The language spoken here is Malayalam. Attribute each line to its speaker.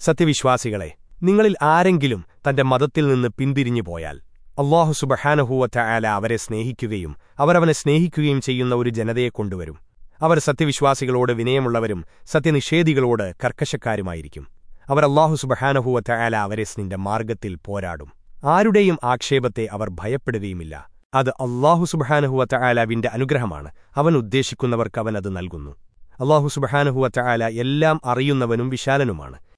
Speaker 1: സത്യവിശ്വാസികളെ നിങ്ങളിൽ ആരെങ്കിലും തന്റെ മതത്തിൽ നിന്ന് പിന്തിരിഞ്ഞു പോയാൽ അള്ളാഹു സുബഹാനഹൂവറ്റ ആല അവരെ സ്നേഹിക്കുകയും അവരവനെ സ്നേഹിക്കുകയും ചെയ്യുന്ന ഒരു ജനതയെ കൊണ്ടുവരും. അവർ സത്യവിശ്വാസികളോട് വിനയമുള്ളവരും സത്യനിഷേധികളോട് കർക്കശക്കാരുമായിരിക്കും. അവർ അള്ളാഹു സുബഹാനഹൂവറ്റ ആല അവരെ നിന്റെ മാർഗത്തിൽ പോരാടും. ആരുടെയും ആക്ഷേപത്തെ അവർ ഭയപ്പെടുകയുമില്ല. അത് അള്ളാഹു സുബഹാനഹുവറ്റ ആലാവിന്റെ അനുഗ്രഹമാണ്. അവൻ ഉദ്ദേശിക്കുന്നവർക്ക് അവൻ അത് നൽകുന്നു. അള്ളാഹു സുബഹാനഹുവറ്റ ആല എല്ലാം അറിയുന്നവനും വിശാലനുമാണ്.